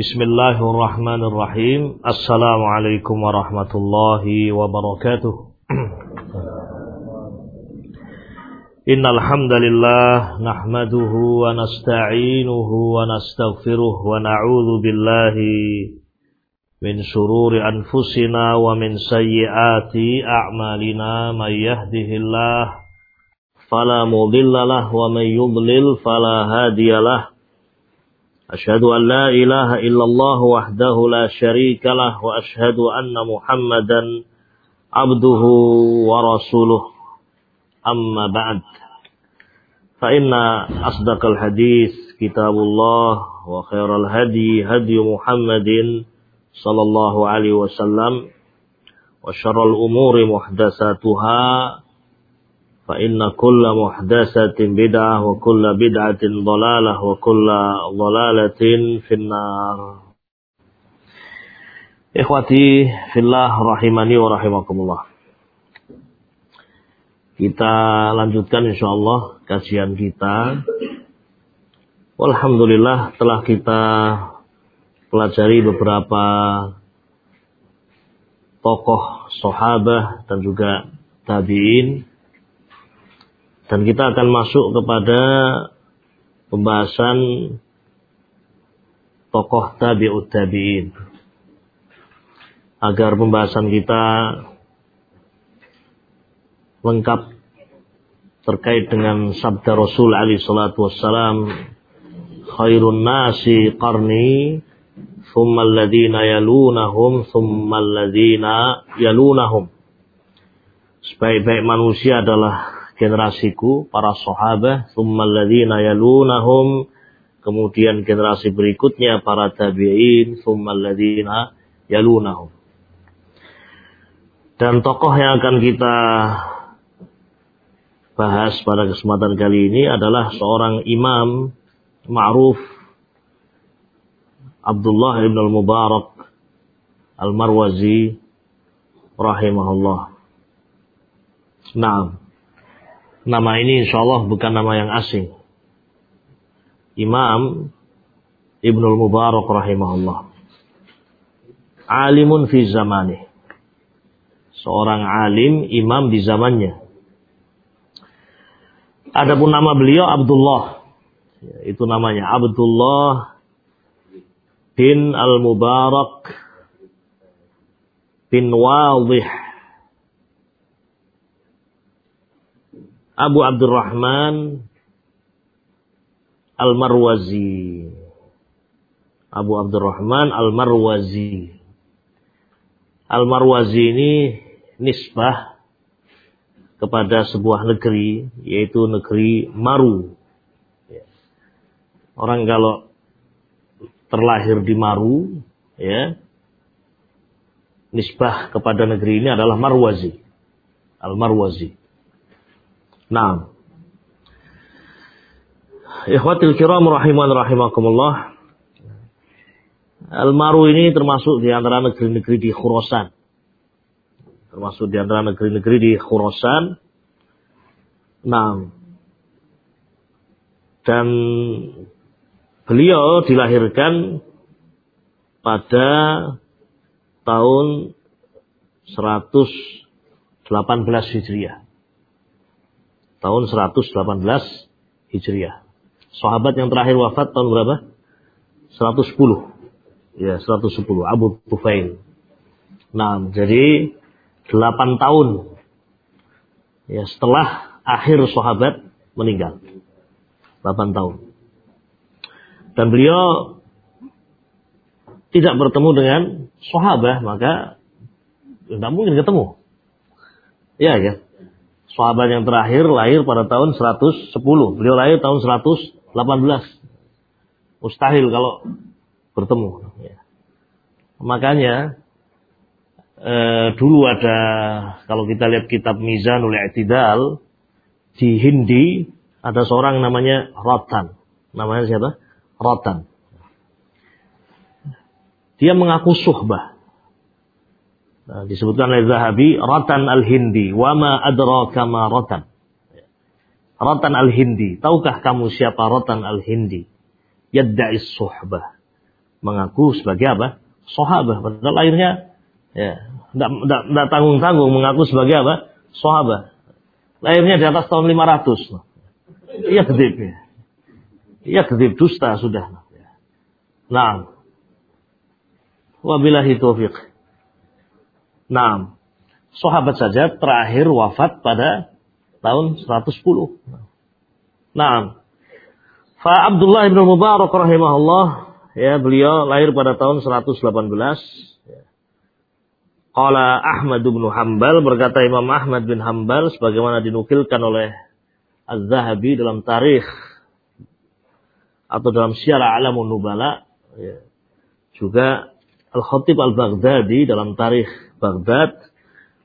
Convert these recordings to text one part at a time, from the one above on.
Bismillahirrahmanirrahim. Assalamualaikum warahmatullahi wabarakatuh. Innal hamdalillah nahmaduhu wa nasta'inuhu wa nastaghfiruh wa na'udzu billahi min shururi anfusina wa min sayyiati a'malina may yahdihillah fala mudilla wa man yudlil fala hadiyalah. أشهد أن لا إله إلا الله وحده لا شريك له وأشهد أن محمدا عبده ورسوله. أما بعد فإن أصدق الحديث كتاب الله وخير الهدي هدي محمد صلى الله عليه وسلم وشر الأمور محدثاتها فإن كل محدثة بدعة وكل بدعة ضلالة وكل ضلالة في النار Ikhwati fillah rahimani wa rahimakumullah. Kita lanjutkan insyaallah kajian kita. Alhamdulillah telah kita pelajari beberapa tokoh sahabah dan juga tabi'in dan kita akan masuk kepada pembahasan tokoh tabi'ut tabi'in. Agar pembahasan kita lengkap terkait dengan sabda Rasul Ali salatu wassalam khairun nasi qarni thumma alladhina yalunahum thumma alladhina yalunahum sebaik-baik manusia adalah generasiku, para sahabat, thummal ladzina yalunahum, kemudian generasi berikutnya para tabi'in, thummal ladzina yalunahum. Dan tokoh yang akan kita bahas pada kesempatan kali ini adalah seorang imam ma'ruf Abdullah ibn al-Mubarak al-Marwazi rahimahullah. Naam. Nama ini insya Allah bukan nama yang asing. Imam Ibnul Mubarak rahimahullah. Alimun fi zamani. Seorang alim, imam di zamannya. Adapun nama beliau Abdullah. Itu namanya Abdullah bin Al-Mubarak bin Wadih Abu Abdurrahman Al-Marwazi. Abu Abdurrahman Al-Marwazi. Al-Marwazi ini nisbah kepada sebuah negeri, yaitu negeri Maru. Orang kalau terlahir di Maru, ya, nisbah kepada negeri ini adalah Marwazi. Al-Marwazi. Nah. Ikhwatil kiram rahiman rahimakumullah. Al-Maru ini termasuk di antara negeri-negeri di Khurasan. Termasuk di antara negeri-negeri di Khurasan. Nah. Dan beliau dilahirkan pada tahun 118 Hijriah tahun 118 Hijriah. Sahabat yang terakhir wafat tahun berapa? 110. Ya, 110. Abu Tufail. Nah, jadi 8 tahun ya setelah akhir sahabat meninggal. 8 tahun. Dan beliau tidak bertemu dengan sahabat, maka tidak mungkin ketemu. Ya, ya. Sahabat yang terakhir lahir pada tahun 110. Beliau lahir tahun 118. Mustahil kalau bertemu. Ya. Makanya eh, dulu ada kalau kita lihat kitab Mizanul I'tidal di Hindi ada seorang namanya Rotan. Namanya siapa? Rotan. Dia mengaku suhbah. Nah, disebutkan oleh Zahabi Ratan al-Hindi wa ma adraka ma Ratan. Ratan al-Hindi. Tahukah kamu siapa Ratan al-Hindi? Yadda'is suhbah. mengaku sebagai apa? Sahabat. Padahal lahirnya ya tidak tanggung-tanggung mengaku sebagai apa? Sahabat. Lahirnya di atas tahun 500. Iya kedip ya. Iya kedip dusta sudah. Nah. Wabillahi taufiq. Nah. Sahabat saja terakhir wafat pada tahun 110. Nah. Fa Abdullah bin Mubarak rahimahullah ya beliau lahir pada tahun 118 Qala Ahmad bin Hambal berkata Imam Ahmad bin Hambal sebagaimana dinukilkan oleh Az-Zahabi dalam tarikh atau dalam Syiar Alamun Nubala ya. juga Al-Khatib Al-Baghdadi dalam tarikh Baghdad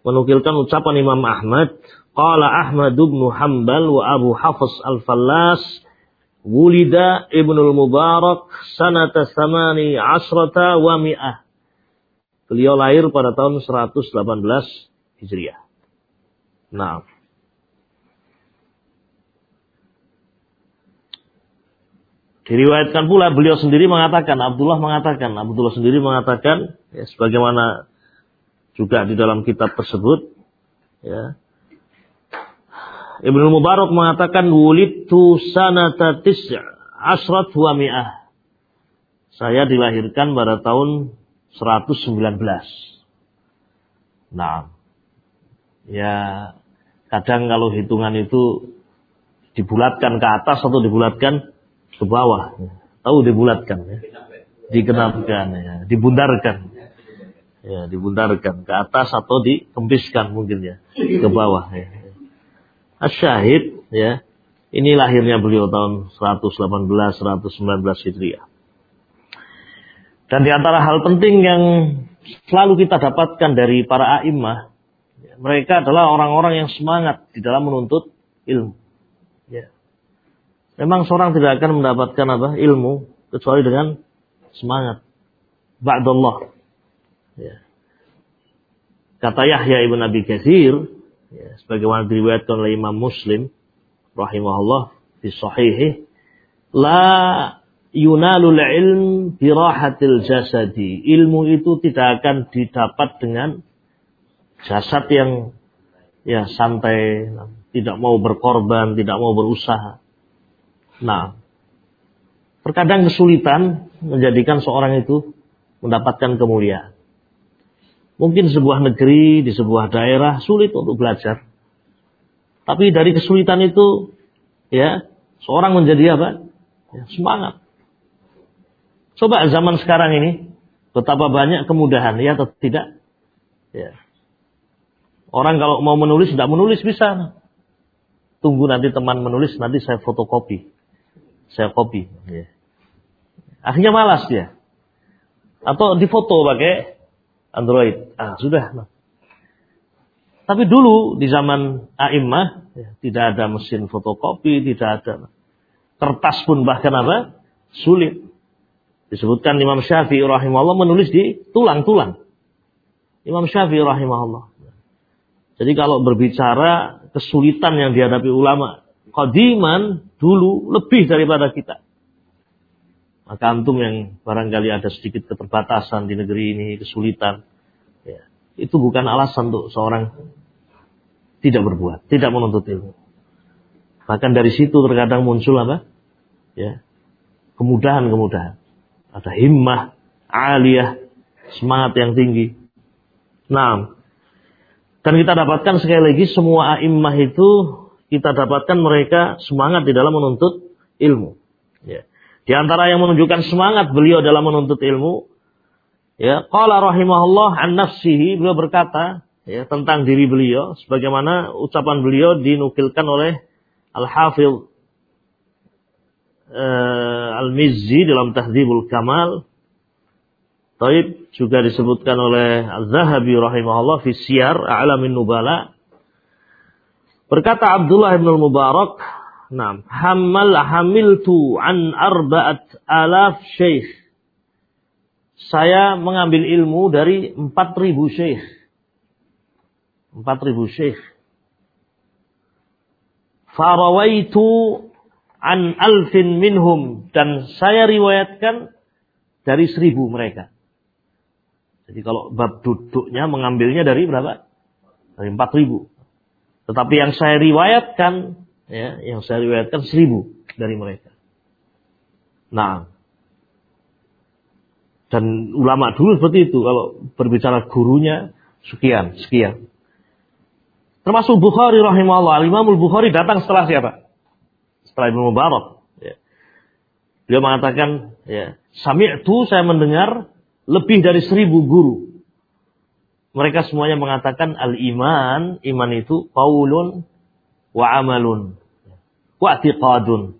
menukilkan ucapan Imam Ahmad Qala Ahmad bin Hambal wa Abu Hafiz Al-Fallas Wulida Ibnul Mubarak sanata samani asrata wa mi'ah Beliau lahir pada tahun 118 Hijriah. Nah. Diriwayatkan pula beliau sendiri mengatakan, Abdullah mengatakan, Abdullah sendiri mengatakan, ya, sebagaimana juga di dalam kitab tersebut, ya, Ibnu Mubarak mengatakan wulidtu sanata tis'a asrat wa mi'ah. Saya dilahirkan pada tahun 119. Nah, ya kadang kalau hitungan itu dibulatkan ke atas atau dibulatkan ke bawah. Tahu dibulatkan ya. Dikenapkan ya, dibundarkan. Ya, dibundarkan ke atas atau dikempiskan mungkin ya ke bawah ya. Asyahid ya. Ini lahirnya beliau tahun 118 119 Hijriah. Dan di antara hal penting yang selalu kita dapatkan dari para a'imah, mereka adalah orang-orang yang semangat di dalam menuntut ilmu. Ya. Memang seorang tidak akan mendapatkan apa ilmu kecuali dengan semangat. Ba'dallah. Ya. Kata Yahya ibn Abi Katsir, ya, sebagaimana diriwayatkan oleh Imam Muslim rahimahullah di sahihi, la yunalul ilm birahatil jasadi. Ilmu itu tidak akan didapat dengan jasad yang ya santai, tidak mau berkorban, tidak mau berusaha. Nah, terkadang kesulitan menjadikan seorang itu mendapatkan kemuliaan. Mungkin sebuah negeri, di sebuah daerah sulit untuk belajar. Tapi dari kesulitan itu, ya, seorang menjadi apa? Ya, semangat. Coba zaman sekarang ini, betapa banyak kemudahan, ya atau tidak? Ya. Orang kalau mau menulis, tidak menulis bisa. Tunggu nanti teman menulis, nanti saya fotokopi. Saya kopi. Ya. Akhirnya malas dia. Atau difoto pakai Android. Ah, sudah. Tapi dulu di zaman A'immah, ya, tidak ada mesin fotokopi, tidak ada kertas pun bahkan apa? Sulit. Disebutkan Imam Syafi'i rahimahullah menulis di tulang-tulang. Imam Syafi'i rahimahullah. Jadi kalau berbicara kesulitan yang dihadapi ulama, kodiman dulu lebih daripada kita. Maka antum yang barangkali ada sedikit keterbatasan di negeri ini, kesulitan, ya, itu bukan alasan untuk seorang tidak berbuat, tidak menuntut ilmu. Bahkan dari situ terkadang muncul apa? Ya, kemudahan-kemudahan. Ada himmah, aliyah, semangat yang tinggi. Nah, dan kita dapatkan sekali lagi semua a'immah itu kita dapatkan mereka semangat di dalam menuntut ilmu. Ya. Di antara yang menunjukkan semangat beliau dalam menuntut ilmu, ya, qala rahimahullah an nafsihi, beliau berkata ya, tentang diri beliau sebagaimana ucapan beliau dinukilkan oleh Al-Hafidh uh, Al-Mizzi dalam Tahdhibul Kamal. Taib juga disebutkan oleh Az-Zahabi rahimahullah fi Siyar A'lamin Nubala. Berkata Abdullah bin Mubarak, "Nam, hamal hamiltu an arba'at alaf syekh." Saya mengambil ilmu dari 4000 syekh. 4000 syekh. Farawaitu an alfin minhum dan saya riwayatkan dari seribu mereka. Jadi kalau bab duduknya mengambilnya dari berapa? Dari empat ribu. Tetapi yang saya riwayatkan, ya, yang saya riwayatkan seribu dari mereka. Nah, dan ulama dulu seperti itu. Kalau berbicara gurunya, sekian, sekian. Termasuk Bukhari rahimahullah. Al-Imamul Bukhari datang setelah siapa? Setelah Ibnu Mubarak. Ya. Dia mengatakan, ya, Sami'tu saya mendengar lebih dari seribu guru. Mereka semuanya mengatakan al-iman, iman itu qaulun wa amalun wa i'tiqadun.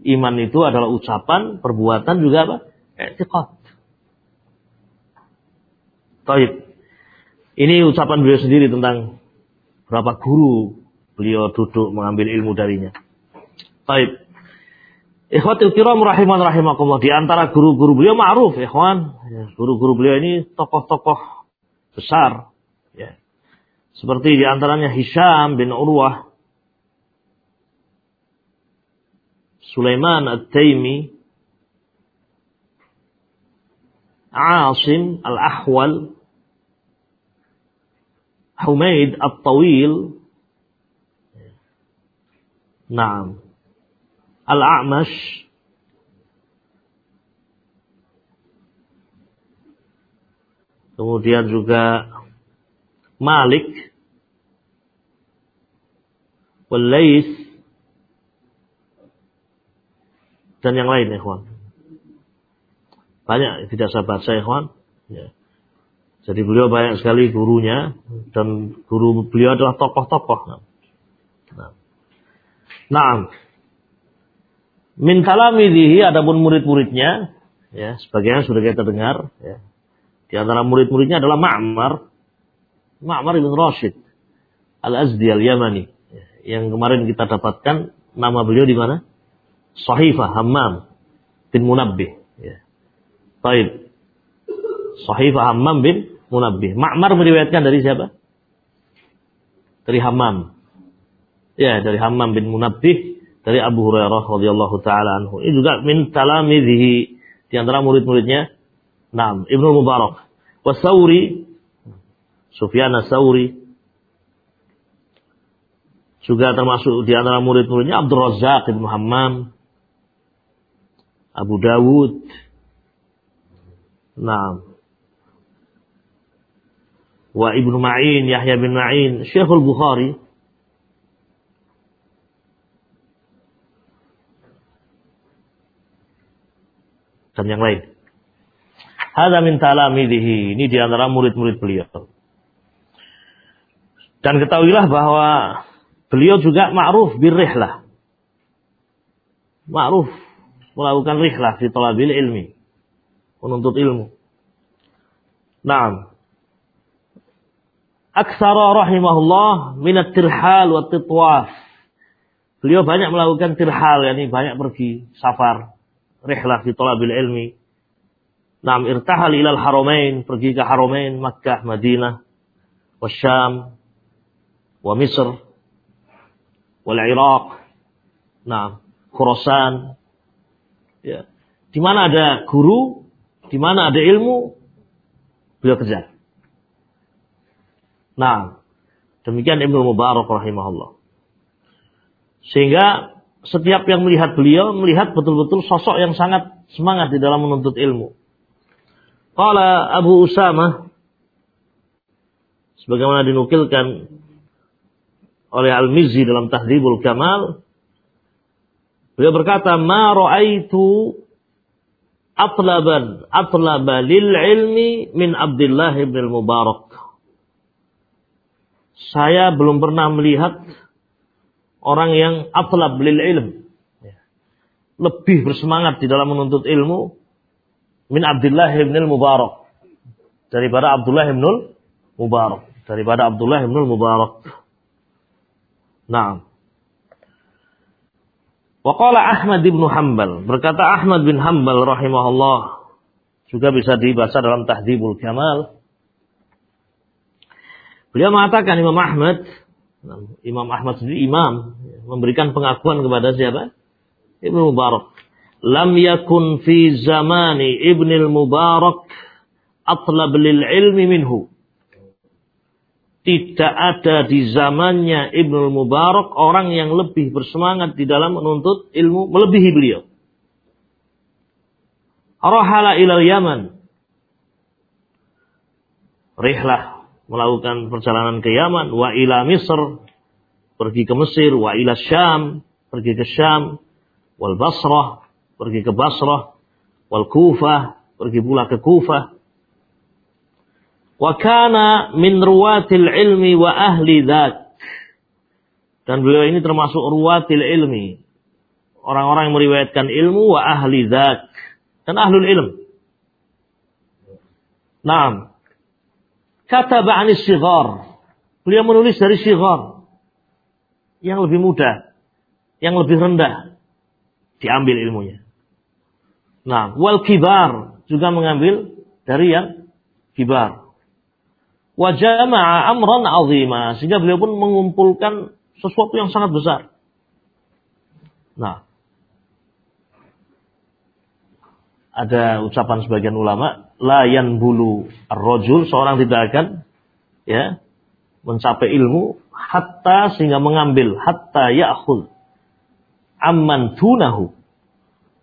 Iman itu adalah ucapan, perbuatan juga apa? I'tiqad. Taib. Ini ucapan beliau sendiri tentang berapa guru beliau duduk mengambil ilmu darinya. Taib. Ikhwatil kiram rahiman rahimakumullah. Di antara guru-guru beliau ma'ruf, ikhwan. Guru-guru beliau ini tokoh-tokoh besar. Seperti di antaranya Hisham bin Urwah. Sulaiman At-Taimi. Asim Al-Ahwal. Humaid At-Tawil. Naam. Al-A'mash Kemudian juga Malik Walais dan yang lain ikhwan. Banyak tidak saya baca. Ya. Jadi beliau banyak sekali gurunya dan guru beliau adalah tokoh-tokoh. Nah. nah. Min kalamidihi adapun murid-muridnya ya sebagaimana sudah kita dengar ya. Di antara murid-muridnya adalah Ma'mar Ma'mar ibn Rashid Al-Azdi Al-Yamani ya, yang kemarin kita dapatkan nama beliau di mana? Sahifah Hammam bin Munabbih ya. Baik. Sahifah Hammam bin Munabbih. Ma'mar meriwayatkan dari siapa? Dari Hammam. Ya, dari Hammam bin Munabbih dari Abu Hurairah radhiyallahu taala anhu. Ini juga min talamidhihi di antara murid-muridnya. Naam, Ibnu Mubarak. Wasauri Sufyan Sauri juga termasuk di antara murid-muridnya Abdul Razak bin Muhammad Abu Dawud Naam wa Ibnu Ma'in Yahya bin Ma'in Syekhul Bukhari dan yang lain. Hada min talamidihi. Ini di antara murid-murid beliau. Dan ketahuilah bahwa beliau juga ma'ruf birrihlah. Ma'ruf melakukan rihlah di talabil ilmi. Menuntut ilmu. Naam. Aksara rahimahullah minat tirhal wa titwaf. Beliau banyak melakukan tirhal, yakni banyak pergi safar rihlah di talabil ilmi. Nam irtahal ilal haramain, pergi ke haramain Makkah, Madinah, wa Wal Iraq, nah, Khurasan. Ya. Di mana ada guru, di mana ada ilmu, beliau kejar. Nah, demikian Ibnu Mubarak rahimahullah. Sehingga setiap yang melihat beliau melihat betul-betul sosok yang sangat semangat di dalam menuntut ilmu. Qala Abu Usama sebagaimana dinukilkan oleh Al-Mizzi dalam Tahdhibul Kamal beliau berkata ma ra'aitu atlaban atlaba lil ilmi min Abdullah bin Mubarak saya belum pernah melihat orang yang atlab lil ilm. Lebih bersemangat di dalam menuntut ilmu min Abdullah ibn Mubarak. Daripada Abdullah ibn Mubarak. Daripada Abdullah ibn Mubarak. Nah. Waqala Ahmad bin Hanbal. Berkata Ahmad bin Hanbal rahimahullah. Juga bisa dibaca dalam Tahdibul Kamal. Beliau mengatakan Imam Ahmad Imam Ahmad sendiri imam memberikan pengakuan kepada siapa? Ibnu Mubarak. lam yakun fi zamani Ibn al-Mubarak atlab lil ilmi minhu. Tidak ada di zamannya Ibn al-Mubarak orang yang lebih bersemangat di dalam menuntut ilmu melebihi beliau. Rahala ilal Yaman. Rihlah melakukan perjalanan ke Yaman. Wa ila Misr. Pergi ke Mesir. Wa ila Syam. Pergi ke Syam. Wal Basrah pergi ke Basrah, wal Kufah, pergi pula ke Kufah. Wa kana min ruwatil ilmi wa ahli dzat. Dan beliau ini termasuk ruwatil ilmi. Orang-orang yang meriwayatkan ilmu wa ahli dzat. Dan ahlul ilm. Naam. Kata ba'ani sigar. Beliau menulis dari sigar. Yang lebih mudah. Yang lebih rendah. Diambil ilmunya. Nah, wal kibar juga mengambil dari yang kibar. Wa jama'a amran azima sehingga beliau pun mengumpulkan sesuatu yang sangat besar. Nah, ada ucapan sebagian ulama, la bulu ar-rajul, seorang tidak akan ya mencapai ilmu hatta sehingga mengambil hatta ya'khul amman tunahu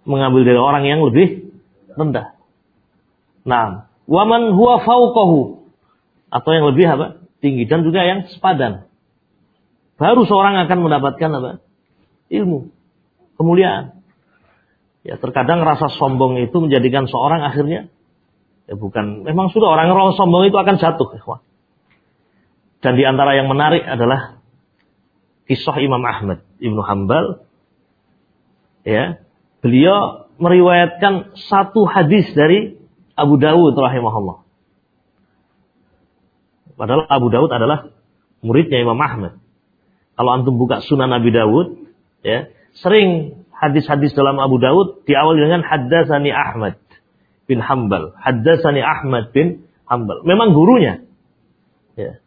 mengambil dari orang yang lebih rendah. Nah, waman huwa fauqahu atau yang lebih apa? tinggi dan juga yang sepadan. Baru seorang akan mendapatkan apa? ilmu, kemuliaan. Ya, terkadang rasa sombong itu menjadikan seorang akhirnya ya bukan memang sudah orang yang sombong itu akan jatuh. Dan di antara yang menarik adalah kisah Imam Ahmad Ibnu Hambal ya beliau meriwayatkan satu hadis dari Abu Dawud rahimahullah. Padahal Abu Dawud adalah muridnya Imam Ahmad. Kalau antum buka Sunan Abi Dawud, ya, sering hadis-hadis dalam Abu Dawud diawali dengan haddatsani Ahmad bin Hambal, haddatsani Ahmad bin Hambal. Memang gurunya. Ya.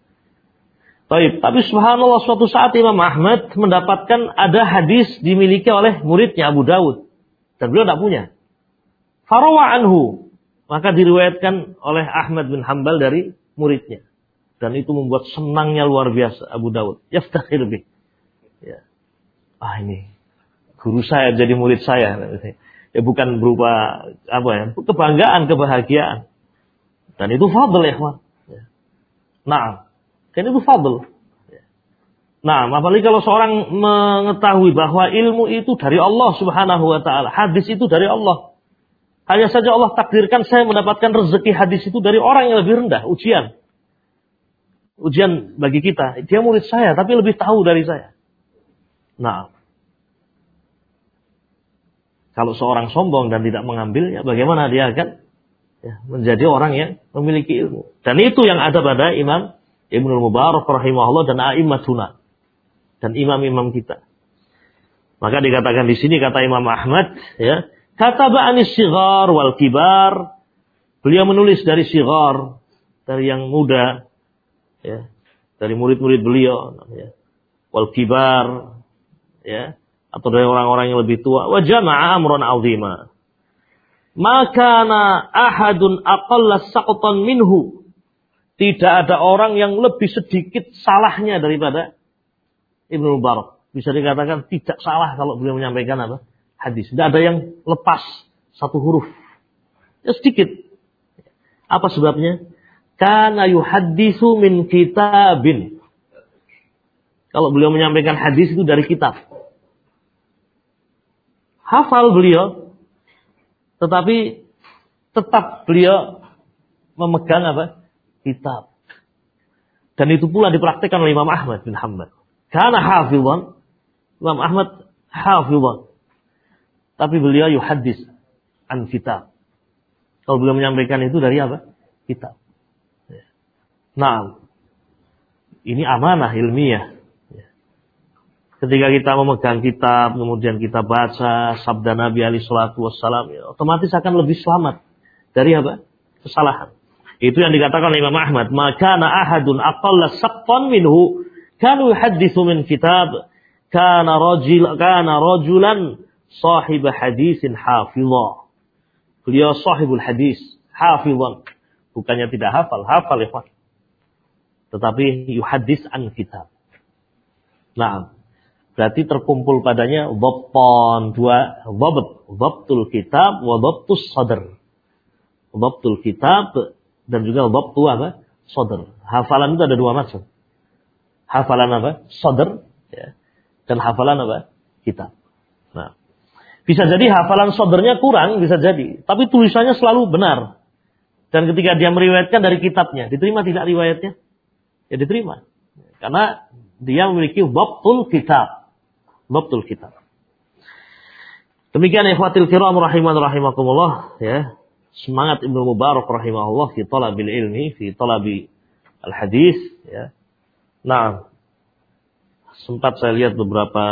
Baik, tapi subhanallah suatu saat Imam Ahmad mendapatkan ada hadis dimiliki oleh muridnya Abu Dawud. Dan beliau tidak punya. Farawa anhu. Maka diriwayatkan oleh Ahmad bin Hambal dari muridnya. Dan itu membuat senangnya luar biasa Abu Dawud. Yaftakhir bih. Ya. Ah ini. Guru saya jadi murid saya. Ya bukan berupa apa ya. Kebanggaan, kebahagiaan. Dan itu fadl ya. Nah. Dan itu fadl. Nah, apalagi kalau seorang mengetahui bahwa ilmu itu dari Allah Subhanahu wa taala, hadis itu dari Allah. Hanya saja Allah takdirkan saya mendapatkan rezeki hadis itu dari orang yang lebih rendah, ujian. Ujian bagi kita. Dia murid saya tapi lebih tahu dari saya. Nah, kalau seorang sombong dan tidak mengambilnya, bagaimana dia akan ya, menjadi orang yang memiliki ilmu? Dan itu yang ada pada Imam Ibnu Mubarak rahimahullah dan A'immatuna dan imam-imam kita. Maka dikatakan di sini kata Imam Ahmad, ya, kata ba'anis sigar wal kibar. Beliau menulis dari sigar, dari yang muda, ya, dari murid-murid beliau, ya, wal kibar, ya, atau dari orang-orang yang lebih tua. Wa jama'a amron azima. Maka ahadun aqalla saqtan minhu. Tidak ada orang yang lebih sedikit salahnya daripada Ibnu Mubarak. Bisa dikatakan tidak salah kalau beliau menyampaikan apa? Hadis. Tidak ada yang lepas satu huruf. Ya sedikit. Apa sebabnya? Karena yuhaddisu min kitabin. Kalau beliau menyampaikan hadis itu dari kitab. Hafal beliau. Tetapi tetap beliau memegang apa? Kitab. Dan itu pula dipraktikkan oleh Imam Ahmad bin Hamad. Karena hafizan. Imam Ahmad hafizan. Tapi beliau yuhadis an kitab. Kalau beliau menyampaikan itu dari apa? Kitab. Nah, ini amanah ilmiah. Ketika kita memegang kitab, kemudian kita baca sabda Nabi Ali Shallallahu Wasallam, ya, otomatis akan lebih selamat dari apa? Kesalahan. Itu yang dikatakan Imam Ahmad. Maka na ahadun aqalla saqfan minhu Kanu hadithu min kitab kana rajul kana rajulan sahib hadisin hafizah. Beliau sahibul hadis, hafizan. Bukannya tidak hafal, hafal ya Tetapi yuhadis an kitab. Nah, berarti terkumpul padanya dhabtan dua dhabt, dhabtul kitab wa dhabtus sadr. Dhabtul kitab dan juga dhabtu apa? Sadr. Hafalan itu ada dua macam. Hafalan apa? Sadr ya. Dan hafalan apa? Kitab. Nah, bisa jadi hafalan sodernya kurang, bisa jadi. Tapi tulisannya selalu benar. Dan ketika dia meriwayatkan dari kitabnya, diterima tidak riwayatnya? Ya diterima. Karena dia memiliki babtul kitab. Babtul kitab. Demikian ikhwatil kiram rahiman rahimakumullah ya. Semangat Ibnu Mubarak rahimahullah fi talabil ilmi, fi talabi al hadis ya. Nah, sempat saya lihat beberapa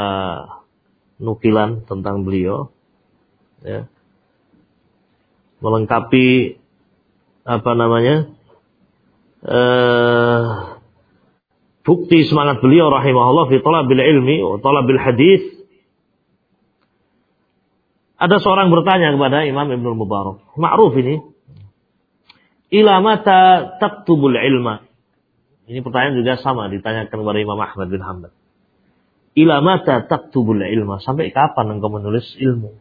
nukilan tentang beliau ya. melengkapi apa namanya eh, bukti semangat beliau rahimahullah fi talabil ilmi wa talabil hadis ada seorang bertanya kepada Imam Ibnu Mubarak ma'ruf ini ila mata taktubul ilma ini pertanyaan juga sama ditanyakan kepada Imam Ahmad bin Hanbal Ila mata taktubul ilma. Sampai kapan engkau menulis ilmu?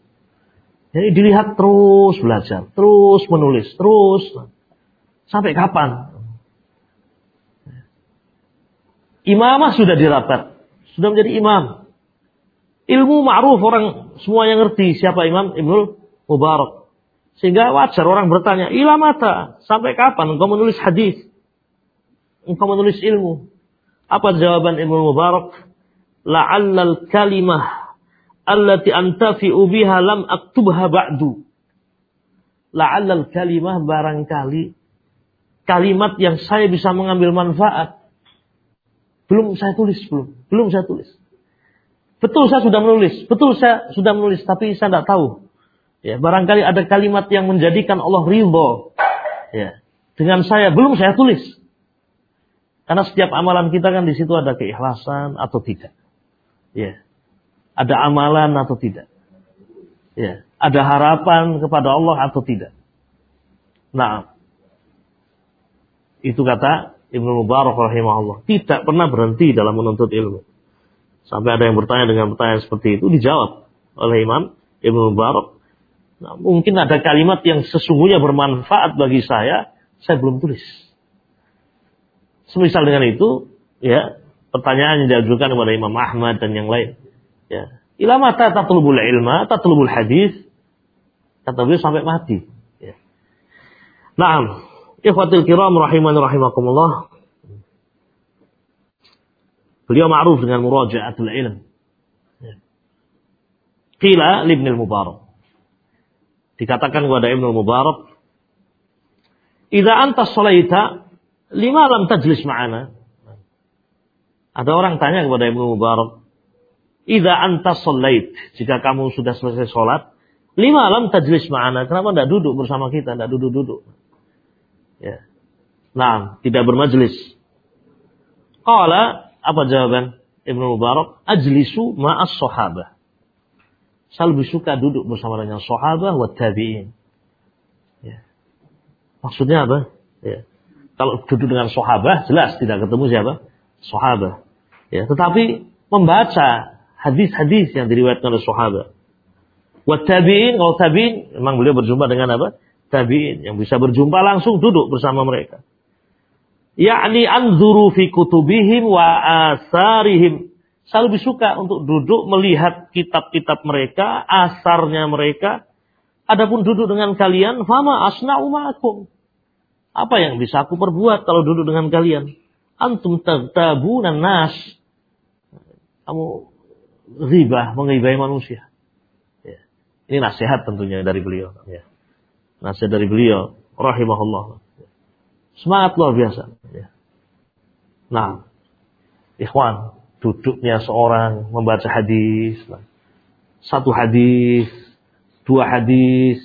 Jadi dilihat terus belajar, terus menulis, terus. Sampai kapan? Imamah sudah dirapat, sudah menjadi imam. Ilmu ma'ruf orang semua yang ngerti siapa Imam Ibnu Mubarak. Sehingga wajar orang bertanya, ila mata, sampai kapan engkau menulis hadis? Engkau menulis ilmu. Apa jawaban Ibnu Mubarak? la'allal kalimah allati antafi'u biha lam aktubha ba'du. La'allal kalimah barangkali kalimat yang saya bisa mengambil manfaat belum saya tulis belum, belum saya tulis. Betul saya sudah menulis, betul saya sudah menulis tapi saya tidak tahu. Ya, barangkali ada kalimat yang menjadikan Allah ridho. Ya, dengan saya belum saya tulis. Karena setiap amalan kita kan di situ ada keikhlasan atau tidak. Ya. Ada amalan atau tidak? Ya. Ada harapan kepada Allah atau tidak? Nah, itu kata Ibnu Mubarak rahimahullah. Tidak pernah berhenti dalam menuntut ilmu. Sampai ada yang bertanya dengan pertanyaan seperti itu dijawab oleh Imam Ibnu Mubarak. Nah, mungkin ada kalimat yang sesungguhnya bermanfaat bagi saya, saya belum tulis. Semisal dengan itu, ya pertanyaan yang diajukan kepada Imam Ahmad dan yang lain. Ya. Ila mata tatlubul ilma, tatlubul hadis. Kata beliau sampai mati. Ya. Naam. Ikhwatil kiram rahiman rahimakumullah. Beliau ma'ruf dengan muraja'atul ilm. Ya. Qila libnil mubarak. Dikatakan kepada Ibnu Mubarak, "Idza anta shalaita, lima lam tajlis ma'ana?" Ada orang tanya kepada Ibnu Mubarak, "Idza anta shallait?" Jika kamu sudah selesai sholat, lima alam tajlis ma'ana. Kenapa tidak duduk bersama kita, tidak duduk-duduk? Ya. Nah, tidak bermajlis. Qala, apa jawaban Ibnu Mubarak? Ajlisu ma'as sahabah. Saya lebih suka duduk bersama dengan sahabah wa tabi'in. Ya. Maksudnya apa? Ya. Kalau duduk dengan sahabah, jelas tidak ketemu siapa? Sahabah. Ya, tetapi membaca hadis-hadis yang diriwayatkan oleh sahabat. Wa tabi'in, kalau tabi'in, memang beliau berjumpa dengan apa? Tabi'in yang bisa berjumpa langsung duduk bersama mereka. Yakni anzuru fi kutubihim wa asarihim. Saya lebih suka untuk duduk melihat kitab-kitab mereka, asarnya mereka. Adapun duduk dengan kalian, fama asna'u ma'akum. Apa yang bisa aku perbuat kalau duduk dengan kalian? Antum tabtabunan nas kamu riba, menghibai manusia. Ya. Ini nasihat tentunya dari beliau. Ya. Nasihat dari beliau, rahimahullah. Semangat luar biasa. Ya. Nah, ikhwan, duduknya seorang membaca hadis, satu hadis, dua hadis,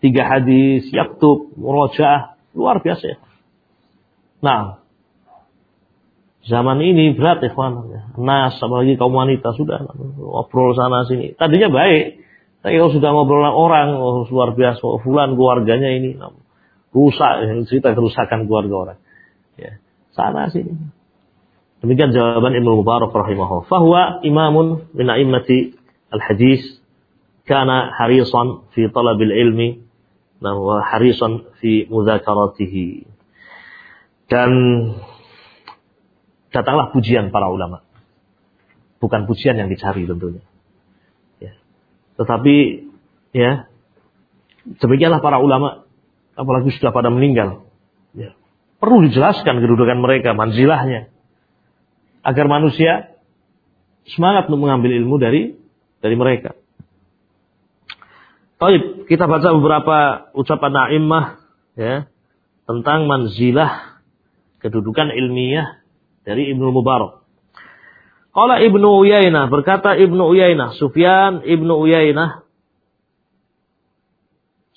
tiga hadis, yaktub, murojaah, luar biasa ya. Nah, Zaman ini berat ikhwan. Nas apalagi kaum wanita sudah ngobrol sana sini. Tadinya baik. Tapi kalau sudah ngobrol orang, oh, luar biasa, oh, fulan keluarganya ini rusak, cerita kerusakan keluarga orang. Ya, sana sini. Demikian jawaban Ibnu Mubarak rahimahullah. Fahuwa imamun min a'immati al-hadis kana harisan fi talabil ilmi nah, wa harisan fi mudzakaratihi. Dan datanglah pujian para ulama. Bukan pujian yang dicari tentunya. Tetapi ya demikianlah para ulama apalagi sudah pada meninggal. Ya. Perlu dijelaskan kedudukan mereka, manzilahnya. Agar manusia semangat untuk mengambil ilmu dari dari mereka. Baik, kita baca beberapa ucapan naimah ya tentang manzilah kedudukan ilmiah dari Ibnu Mubarak. Qala Ibnu Uyainah berkata Ibnu Uyainah, Sufyan Ibnu Uyainah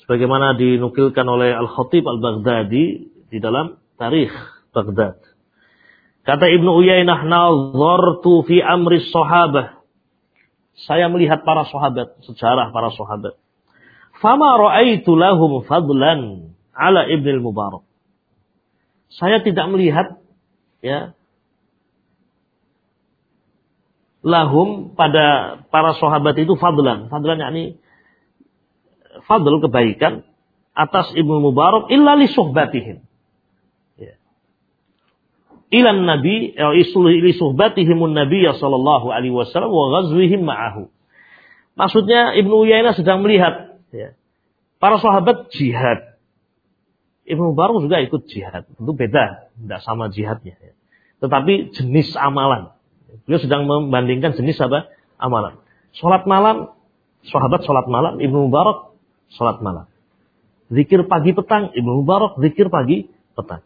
sebagaimana dinukilkan oleh Al-Khatib Al-Baghdadi di dalam tarikh Baghdad. Kata Ibnu Uyainah, "Nazartu fi amri sahabah." Saya melihat para sahabat, sejarah para sahabat. Fama ra'aitu lahum fadlan ala Ibnu Mubarak. Saya tidak melihat ya lahum pada para sahabat itu fadlan. Fadlan yakni fadl kebaikan atas Ibnu Mubarak illa li suhbatihim. Ya. Ilan Nabi, ya, li suhbatihimun Nabi sallallahu alaihi wasallam wa ghazwihim ma'ahu. Maksudnya Ibnu Uyainah sedang melihat ya, para sahabat jihad. Ibnu Mubarak juga ikut jihad. Tentu beda, tidak sama jihadnya. Ya. Tetapi jenis amalan. Beliau sedang membandingkan jenis apa? Amalan. Sholat malam, sahabat sholat malam, Ibnu Mubarak sholat malam. Zikir pagi petang, Ibnu Mubarak zikir pagi petang.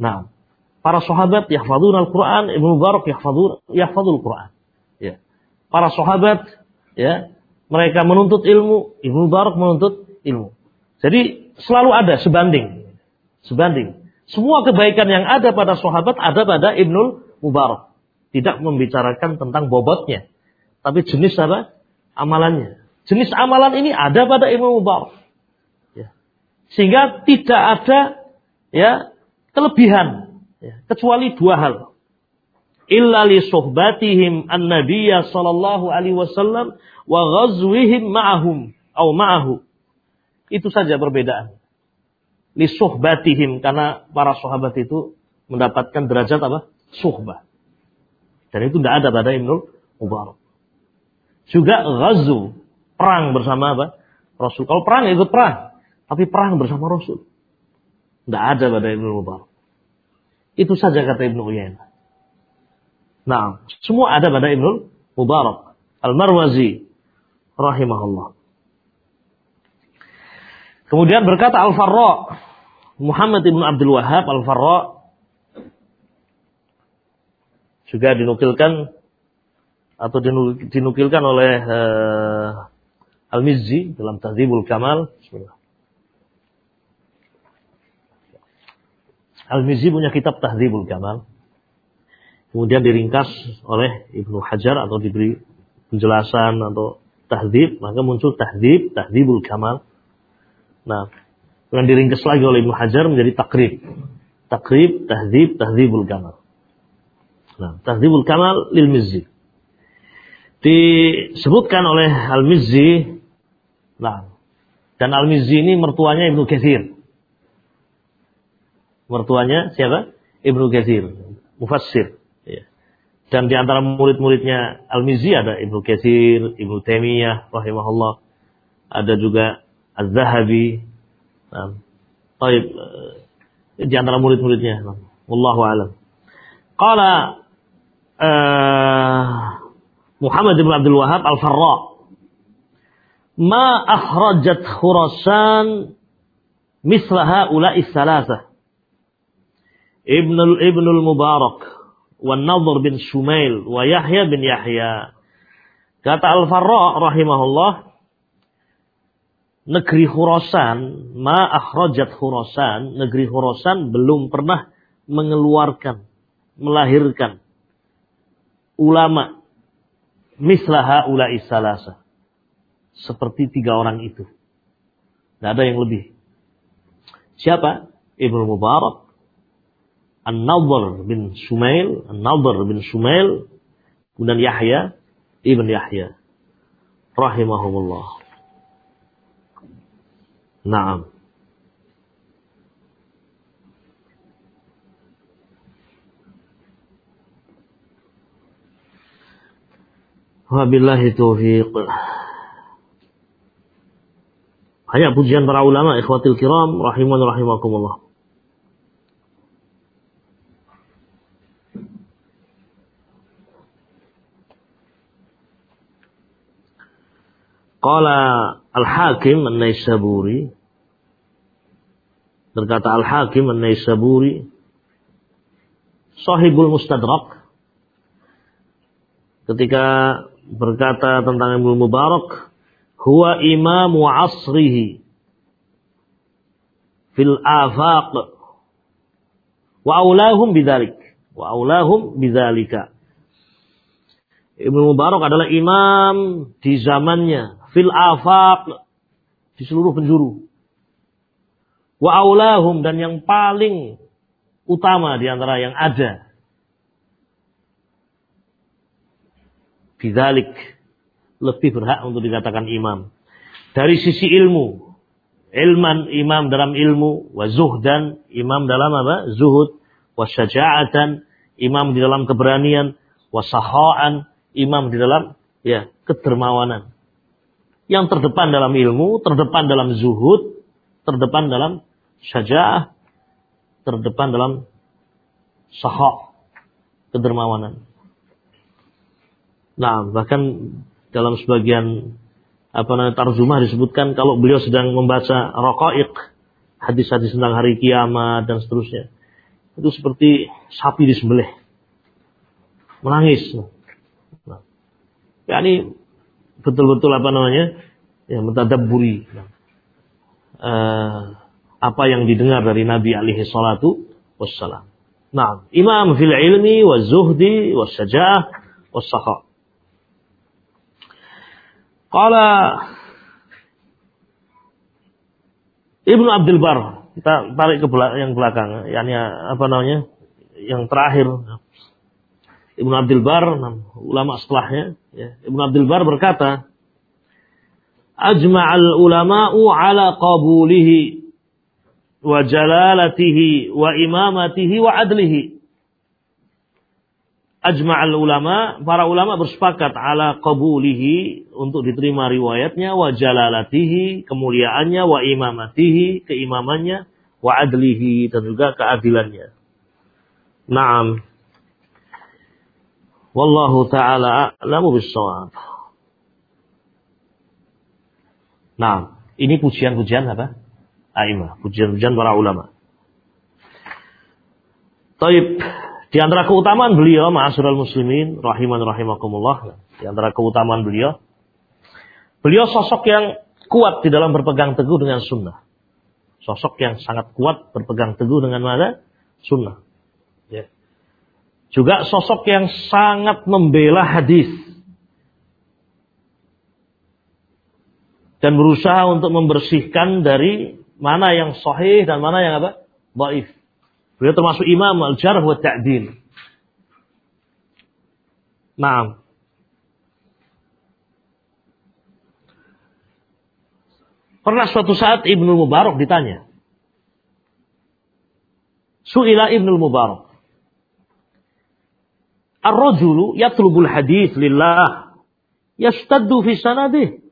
Nah, para sahabat yahfadun Al-Quran, Ibnu Mubarak yahfadun, yahfadul Quran. Ya. Para sahabat, ya, mereka menuntut ilmu, Ibnu Mubarak menuntut ilmu. Jadi selalu ada sebanding. Sebanding. Semua kebaikan yang ada pada sahabat ada pada Ibnu Mubarak. Tidak membicarakan tentang bobotnya. Tapi jenis apa? Amalannya. Jenis amalan ini ada pada Imam Mubarak. Ya. Sehingga tidak ada ya kelebihan ya, kecuali dua hal. Illa li suhbatihim an-nabiyya sallallahu alaihi wasallam wa ghazwihim ma'ahum atau ma'ahu. Itu saja perbedaan. Li suhbatihim karena para sahabat itu mendapatkan derajat apa? Suhbah. Dan itu tidak ada pada Ibnu Mubarak. Juga ghazu perang bersama apa? Rasul. Kalau perang ya ikut perang, tapi perang bersama Rasul. Tidak ada pada Ibnu Mubarak. Itu saja kata Ibnu Uyainah. Nah, semua ada pada Ibnu Mubarak. Al-Marwazi rahimahullah. Kemudian berkata Al-Farra Muhammad ibnu Abdul Wahab Al-Farra juga dinukilkan atau dinukilkan oleh uh, Al-Mizzi dalam Tahdzibul Kamal. Al-Mizzi punya kitab Tahdzibul Kamal. Kemudian diringkas oleh Ibnu Hajar atau diberi penjelasan atau tahdzib, maka muncul tahdzib, tahdzibul kamal. Nah, kemudian diringkas lagi oleh Ibnu Hajar menjadi takrib. Takrib, tahdzib, tahdzibul kamal. Nah, tahdzibul kamal lil Mizzi. Disebutkan oleh Al-Mizzi Nah, dan Al-Mizzi ini mertuanya Ibnu Katsir. Mertuanya siapa? Ibnu Katsir, mufassir. Ya. Dan di antara murid-muridnya Al-Mizzi ada Ibnu Katsir, Ibnu Taimiyah rahimahullah. Ada juga Az-Zahabi. Nah, eh, di antara murid-muridnya. Wallahu alam. Qala uh, Muhammad bin Abdul Wahab Al-Farra ma akhrajat Khurasan mislaha ulai salasa. Ibnul Ibnul Mubarak wa Nadhr bin Shumail wa Yahya bin Yahya. Kata Al-Farra rahimahullah negeri Khurasan ma akhrajat Khurasan negeri Khurasan belum pernah mengeluarkan melahirkan ulama mislaha ulai salasa seperti tiga orang itu. Tidak ada yang lebih. Siapa? Ibnu Mubarak, An-Nadhr bin Sumail, An-Nadhr bin Sumail, kemudian Yahya ibn Yahya. Rahimahumullah. Naam. Wabillahi taufiq. Hanya pujian para ulama ikhwatil kiram rahiman rahimakumullah. Qala Al-Hakim An-Naisaburi berkata Al-Hakim An-Naisaburi Sahibul Mustadrak ketika berkata tentang Ibnu Mubarak huwa imamu asrihi fil afaq. Wa aulahum bidzalik. Wa aulahum bidzalika. Ibnu Mubarak adalah imam di zamannya fil afaq di seluruh penjuru. Wa aulahum dan yang paling utama di antara yang ada bidzalik lebih berhak untuk dikatakan imam. Dari sisi ilmu, ilman imam dalam ilmu, wa zuhdan imam dalam apa? Zuhud, wa syaja'atan imam di dalam keberanian, wa saha'an imam di dalam ya kedermawanan. Yang terdepan dalam ilmu, terdepan dalam zuhud, terdepan dalam syaja'ah, terdepan dalam sahak kedermawanan. Nah, bahkan dalam sebagian apa namanya tarjumah disebutkan kalau beliau sedang membaca raqaiq hadis-hadis tentang hari kiamat dan seterusnya. Itu seperti sapi disembelih menangis. Nah, ya ini betul-betul apa namanya ya mentadabburi nah, uh, apa yang didengar dari Nabi alaihi salatu wassalam. Nah, imam fil ilmi wa zuhdi wa syaja'ah wa sakha. Qala Ibnu Abdul Bar, kita tarik ke belakang, yang belakang, yakni apa namanya? Yang terakhir. Ibnu Abdul Bar, ulama setelahnya, ya. Ibnu Abdul Bar berkata, "Ajma'al ulama'u 'ala qabulihi wa jalalatihi wa imamatihi wa adlihi." Ajma'al ulama, para ulama bersepakat ala qabulihi untuk diterima riwayatnya wa jalalatihi, kemuliaannya wa imamatihi, keimamannya wa adlihi dan juga keadilannya. Naam. Wallahu taala a'lamu bissawab. Nah, ini pujian-pujian apa? Aimah, pujian-pujian para ulama. Taib. Di antara keutamaan beliau, ma'asyiral muslimin, rahiman rahimakumullah, di antara keutamaan beliau, beliau sosok yang kuat di dalam berpegang teguh dengan sunnah. Sosok yang sangat kuat berpegang teguh dengan mana? Sunnah. Ya. Juga sosok yang sangat membela hadis. Dan berusaha untuk membersihkan dari mana yang sahih dan mana yang apa? Baif. Beliau termasuk imam al-jarh wa ta'dil. Naam. Pernah suatu saat Ibnu Mubarak ditanya. Su'ila Ibnu Mubarak. Ar-rajulu yatlubul hadis lillah yastaddu fi sanadih.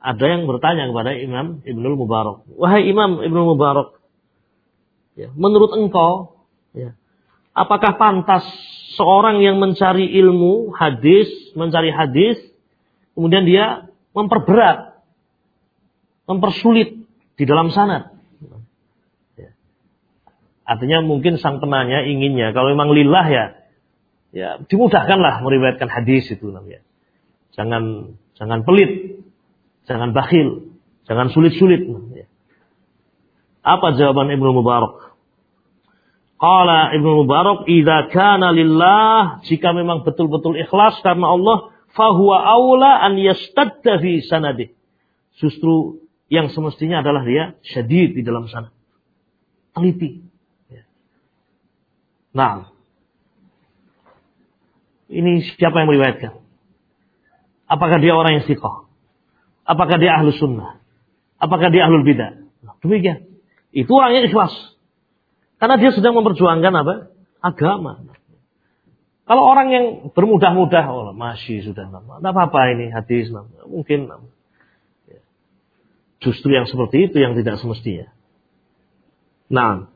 Ada yang bertanya kepada Imam Ibnu Mubarak. Wahai Imam Ibnu Mubarak, Ya, menurut engkau, ya, apakah pantas seorang yang mencari ilmu hadis, mencari hadis, kemudian dia memperberat, mempersulit di dalam sanad? Ya. Artinya mungkin sang penanya inginnya kalau memang lillah ya, ya dimudahkanlah meriwayatkan hadis itu namanya. Jangan jangan pelit, jangan bakhil, jangan sulit-sulit. Apa jawaban Ibnu Mubarak? Qala Ibnu Mubarak, "Idza kana lillah, jika memang betul-betul ikhlas karena Allah, fahuwa aula an yastadda fi sanadih. Justru yang semestinya adalah dia syadid di dalam sana. Teliti. Ya. Nah. Ini siapa yang meriwayatkan? Apakah dia orang yang siqah? Apakah dia ahlu sunnah? Apakah dia ahlul bidah? Nah, demikian. Itu orang yang ikhlas. Karena dia sedang memperjuangkan apa? Agama. Kalau orang yang bermudah-mudah, oh masih sudah nama. Tidak apa-apa ini hadis. Mungkin Justru yang seperti itu yang tidak semestinya. Nah,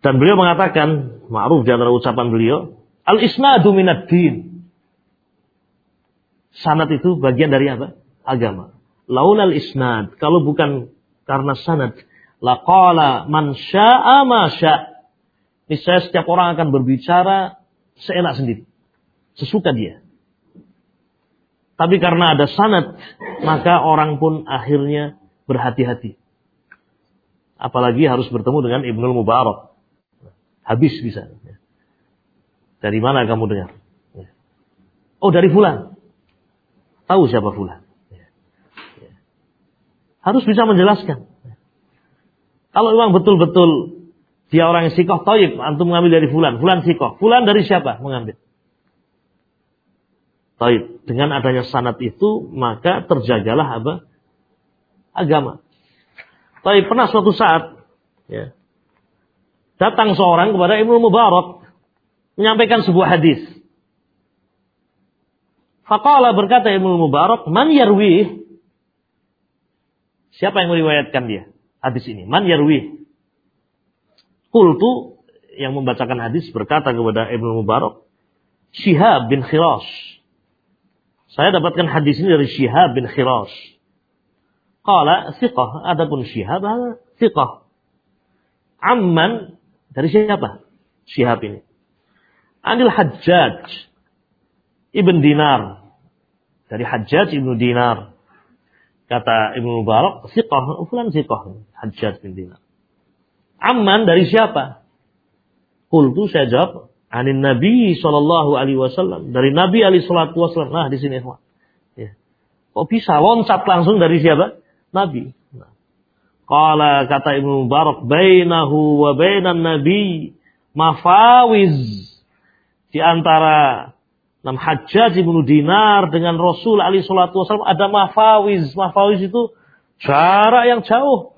dan beliau mengatakan, ma'ruf di antara ucapan beliau, al-isnadu minad din. Sanat itu bagian dari apa? Agama. Laun al-isnad, kalau bukan karena sanad, laqala man sya'a ma. Niscaya setiap orang akan berbicara seenak sendiri. Sesuka dia. Tapi karena ada sanad, maka orang pun akhirnya berhati-hati. Apalagi harus bertemu dengan Ibnul Mubarak. Habis bisa. Dari mana kamu dengar? Oh dari Fulan. Tahu siapa Fulan. Harus bisa menjelaskan. Kalau memang betul-betul dia orang yang sikoh, toib, antum mengambil dari Fulan. Fulan sikoh. Fulan dari siapa mengambil? Taib. Dengan adanya sanat itu, maka terjagalah apa? Agama. Taib pernah suatu saat, ya, datang seorang kepada Ibnu Mubarak menyampaikan sebuah hadis. Faqala berkata Ibnu Mubarak, "Man yarwi?" Siapa yang meriwayatkan dia? Hadis ini. Man yarwi? Kultu yang membacakan hadis berkata kepada Ibnu Mubarak, Syihab bin Khirash. Saya dapatkan hadis ini dari Syihab bin Khiras. Qala siqah. Adapun Syihab siqah. Amman dari siapa? Syihab ini. Anil Hajjaj Ibn Dinar. Dari Hajjaj Ibn Dinar. Kata Ibn Mubarak, siqah, ufulan siqah. Hajjaj bin Dinar. Amman dari siapa? Kultu saya jawab, anin Nabi Shallallahu Alaihi Wasallam dari Nabi Ali Shallallahu Wasallam. Nah di sini Ya. Kok bisa loncat langsung dari siapa? Nabi. Nah. Kala kata Ibnu Mubarak, bainahu wa bainan Nabi mafawiz di antara Nam Hajjaj Ibnu Dinar dengan Rasul Ali Shallallahu Wasallam ada mafawiz. Mafawiz itu jarak yang jauh.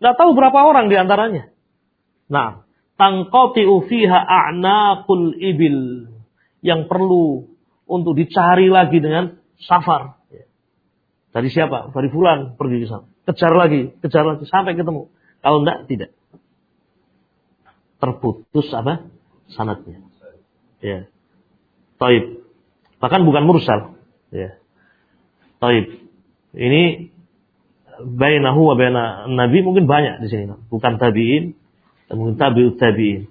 Nah, tahu berapa orang di antaranya. Nah, tangqati'u fiha a'naqul ibil yang perlu untuk dicari lagi dengan safar. Dari siapa? Dari fulan pergi ke sana. Kejar lagi, kejar lagi sampai ketemu. Kalau enggak tidak. Terputus apa? Sanatnya. Ya. Taib. Bahkan bukan mursal. Ya. Taib. Ini bainahu wa baina nabi mungkin banyak di sini. Bukan tabi'in, mungkin tabi'ut tabi'in.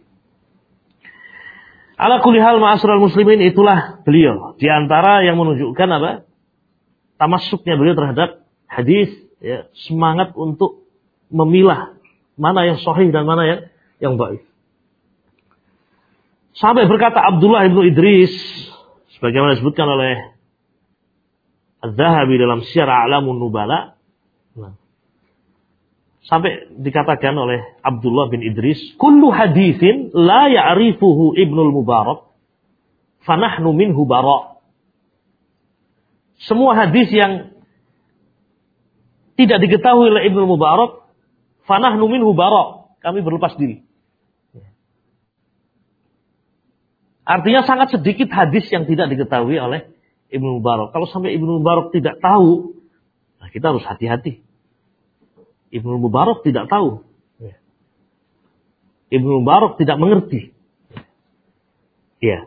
Ala kulli hal ma'asral muslimin itulah beliau. Di antara yang menunjukkan apa? Tamasuknya beliau terhadap hadis, ya, semangat untuk memilah mana yang sahih dan mana yang yang baik. Sampai berkata Abdullah ibnu Idris, sebagaimana disebutkan oleh Az-Zahabi dalam Syiar A'lamun Nubala, nah, Sampai dikatakan oleh Abdullah bin Idris, kullu hadithin la ya'rifuhu Ibnul Mubarak, fanahnu minhu bara. Semua hadis yang tidak diketahui oleh Ibnul Mubarak, fanahnu minhu bara. Kami berlepas diri. Artinya sangat sedikit hadis yang tidak diketahui oleh Ibnu Mubarak. Kalau sampai Ibnu Mubarak tidak tahu, nah kita harus hati-hati. Ibnu Mubarak tidak tahu. Ya. Ibnu Mubarak tidak mengerti. Ya.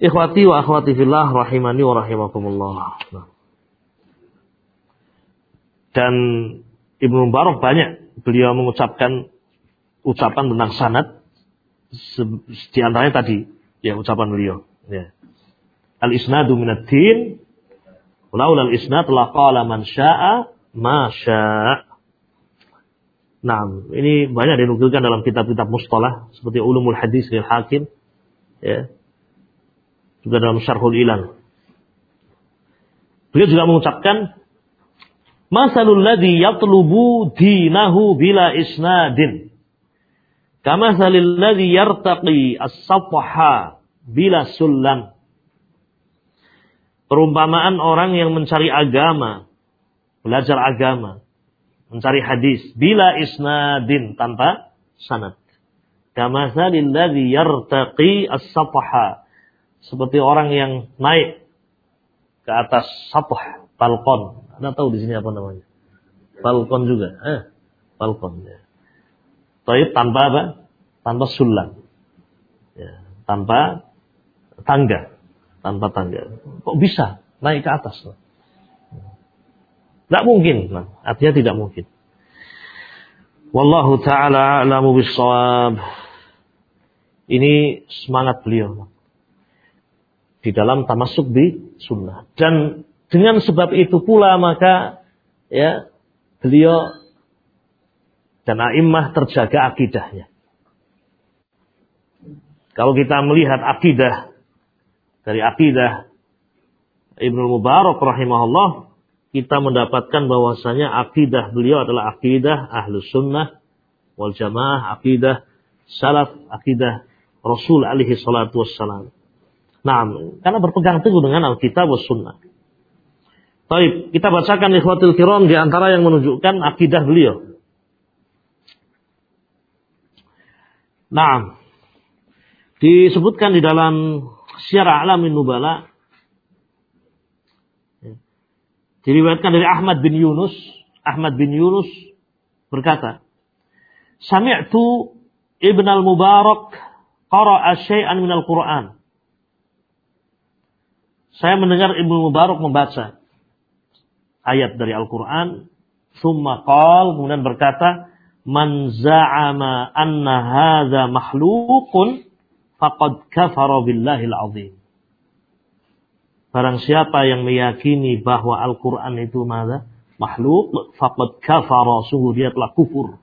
Ikhwati wa akhwati fillah rahimani wa rahimakumullah. Nah. Dan Ibnu Mubarak banyak beliau mengucapkan ucapan tentang sanad di antaranya tadi ya ucapan beliau ya. Al isnadu minad din Laula al isnad la qala man syaa Masya. Nah, ini banyak dinukilkan dalam kitab-kitab mustalah seperti Ulumul Hadis lil Hakim ya. Juga dalam Syarhul Ilan. Beliau juga mengucapkan Masalul ladzi yatlubu dinahu bila isnadin. Kama salil ladzi yartaqi as-safha bila sullam. Perumpamaan orang yang mencari agama, belajar agama, mencari hadis bila isnadin tanpa sanad. Kama salil ladzi yartaqi as-safha. Seperti orang yang naik ke atas sapah, balkon, anda tahu di sini apa namanya? Balkon juga. Eh, balkon. Ya. Tapi tanpa apa? Tanpa sulam. Ya, tanpa tangga. Tanpa tangga. Kok bisa naik ke atas? Tidak mungkin. Nah, artinya tidak mungkin. Wallahu ta'ala alamu bisawab. Ini semangat beliau. Di dalam tamasuk di sunnah. Dan dengan sebab itu pula maka ya beliau dan a'immah terjaga akidahnya. Kalau kita melihat akidah dari akidah Ibnu Mubarak rahimahullah, kita mendapatkan bahwasanya akidah beliau adalah akidah ahlus sunnah wal jamaah, akidah salaf, akidah Rasul alaihi salatu wassalam. Nah, karena berpegang teguh dengan Alkitab was sunnah. Baik, kita bacakan ikhwatul kiram di antara yang menunjukkan akidah beliau. Nah, disebutkan di dalam Syiar Alamin Nubala diriwayatkan dari Ahmad bin Yunus, Ahmad bin Yunus berkata, "Sami'tu Ibn al-Mubarak qara'a syai'an min al-Qur'an." Saya mendengar Ibnu Mubarak membaca ayat dari Al-Quran. Summa qal, kemudian berkata, Man za'ama anna hadha mahlukun, faqad kafara billahil azim. Barang siapa yang meyakini bahwa Al-Quran itu mana? Makhluk, faqad kafara, sungguh dia telah kufur.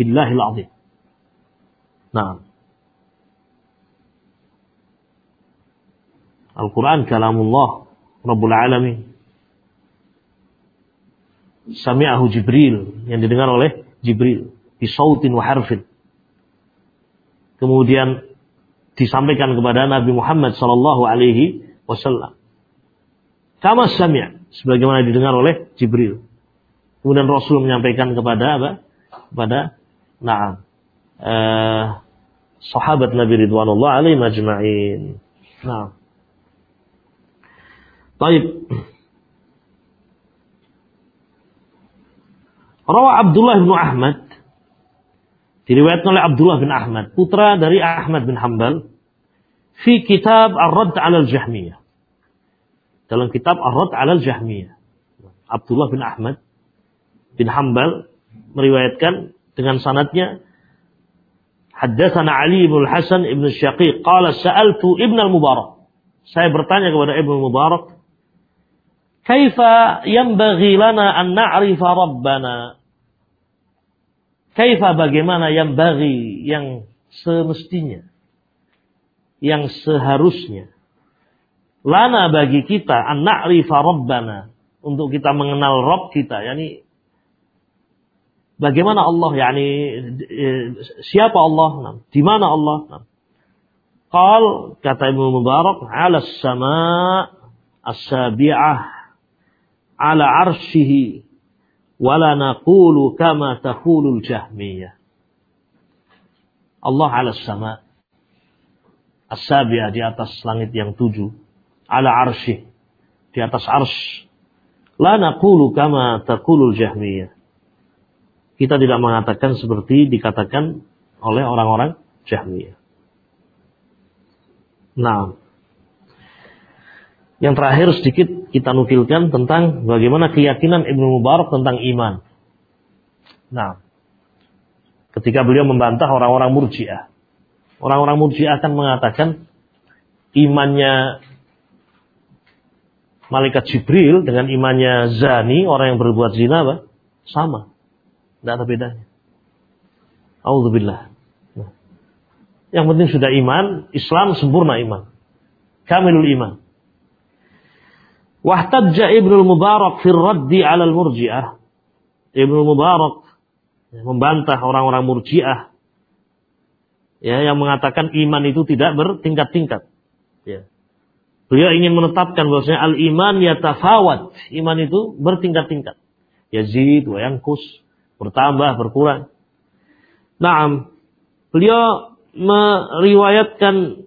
Billahil azim. Nah. Al-Quran kalamullah Rabbul Alamin sami'ahu Jibril yang didengar oleh Jibril di sautin wa harfin. Kemudian disampaikan kepada Nabi Muhammad sallallahu alaihi wasallam. Kama sami' sebagaimana didengar oleh Jibril. Kemudian Rasul menyampaikan kepada apa? Kepada na'am. Uh, sahabat Nabi Ridwanullah alaihi majma'in. Nah. Baik. Rawa Abdullah bin Ahmad diriwayatkan oleh Abdullah bin Ahmad, putra dari Ahmad bin Hambal, fi kitab Ar-Radd 'ala al-Jahmiyah. Dalam kitab Ar-Radd 'ala al-Jahmiyah. Abdullah bin Ahmad bin Hambal meriwayatkan dengan sanadnya Haddatsana Ali bin Hasan ibn Syaqiq qala sa'altu Ibn al-Mubarak. Saya bertanya kepada Ibn al-Mubarak Kaifa yanbaghi lana an na'rifa rabbana? Kaifa bagaimana yang bagi yang semestinya? Yang seharusnya? Lana bagi kita an na'rifa rabbana. Untuk kita mengenal Rabb kita yakni bagaimana Allah yakni siapa Allah di mana Allah Qal kata Ibnu Mubarak ala sama as-sabi'ah ala arshihi wala naqulu kama taqulul jahmiyah. Allah ala sama. As-sabiah di atas langit yang tujuh. Ala arshih. Di atas arsh. La naqulu kama taqulul jahmiyah. Kita tidak mengatakan seperti dikatakan oleh orang-orang jahmiyah. Nah, yang terakhir sedikit kita nukilkan tentang bagaimana keyakinan Ibnu Mubarak tentang iman. Nah, ketika beliau membantah orang-orang murjiah. Orang-orang murjiah akan mengatakan imannya malaikat Jibril dengan imannya Zani, orang yang berbuat zina, apa? sama. Tidak ada bedanya. Alhamdulillah. Nah. Yang penting sudah iman, Islam sempurna iman. Kamilul iman. Wahtajja Ibnu Mubarak fir raddi 'ala al-Murji'ah. Ibnu Mubarak membantah orang-orang Murji'ah ya yang mengatakan iman itu tidak bertingkat-tingkat. Ya. Beliau ingin menetapkan bahwasanya al-iman yatafawat. Iman itu bertingkat-tingkat. Yazid wa yankus, bertambah, berkurang. Naam. Beliau meriwayatkan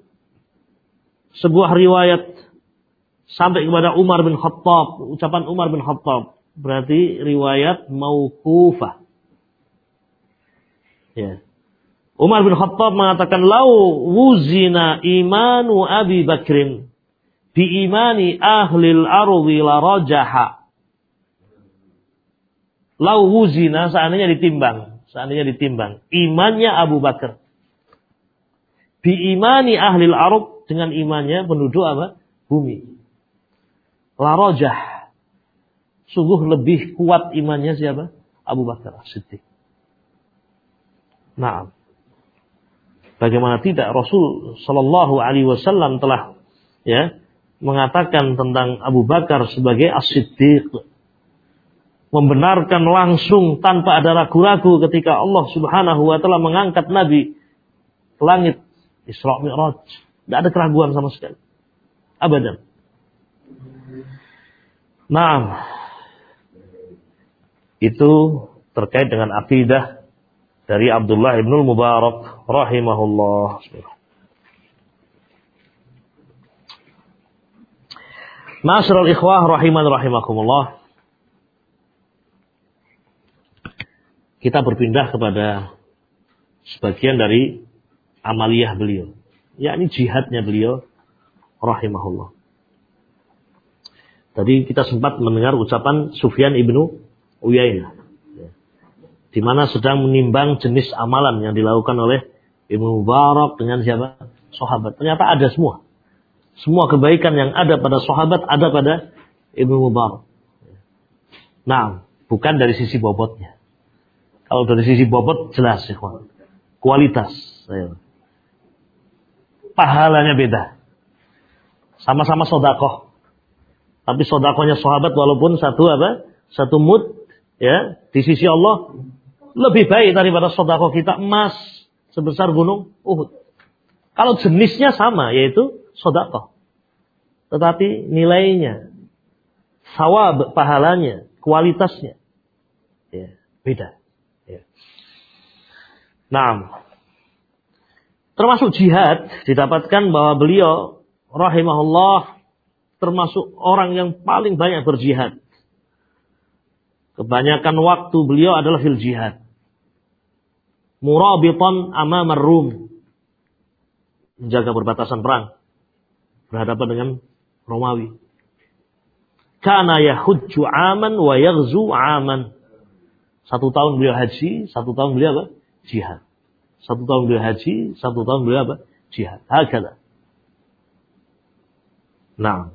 sebuah riwayat sampai kepada Umar bin Khattab, ucapan Umar bin Khattab berarti riwayat mauqufah. Ya. Umar bin Khattab mengatakan lau wuzina imanu Abi Bakrin bi imani ahlil ardi la rajaha. Lau wuzina seandainya ditimbang, seandainya ditimbang imannya Abu Bakar bi imani ahlil arab dengan imannya penduduk apa? bumi. La rajah. Sungguh lebih kuat imannya siapa? Abu Bakar Siddiq. Nah, bagaimana tidak Rasul Shallallahu Alaihi Wasallam telah ya mengatakan tentang Abu Bakar sebagai as-siddiq membenarkan langsung tanpa ada ragu-ragu ketika Allah Subhanahu wa taala mengangkat Nabi ke langit Isra Mi'raj. Tidak ada keraguan sama sekali. Abadan. Nah, itu terkait dengan akidah dari Abdullah ibn Mubarak rahimahullah. Masyarul ikhwah rahiman rahimakumullah. Kita berpindah kepada sebagian dari amaliyah beliau, yakni jihadnya beliau rahimahullah. Tadi kita sempat mendengar ucapan Sufyan ibnu Uyainah di mana sedang menimbang jenis amalan yang dilakukan oleh Ibnu Mubarak dengan siapa? Sahabat. Ternyata ada semua. Semua kebaikan yang ada pada sahabat ada pada Ibnu Mubarak. Nah, bukan dari sisi bobotnya. Kalau dari sisi bobot jelas ya, kualitas. Pahalanya beda. Sama-sama sodakoh. Tapi sodakohnya sahabat walaupun satu apa? Satu mood ya di sisi Allah lebih baik daripada sodako kita emas sebesar gunung Uhud. Kalau jenisnya sama, yaitu sodako. Tetapi nilainya, sawab pahalanya, kualitasnya, ya, beda. Ya. Nah, termasuk jihad didapatkan bahwa beliau rahimahullah termasuk orang yang paling banyak berjihad. Kebanyakan waktu beliau adalah fil jihad. Murabitan amamar rum. Menjaga perbatasan perang. Berhadapan dengan Romawi. Kana yahujju aman wa yaghzu aman. Satu tahun beliau haji satu tahun beliau apa? Jihad. Satu tahun beliau haji satu tahun beliau apa? Jihad. Hakala nah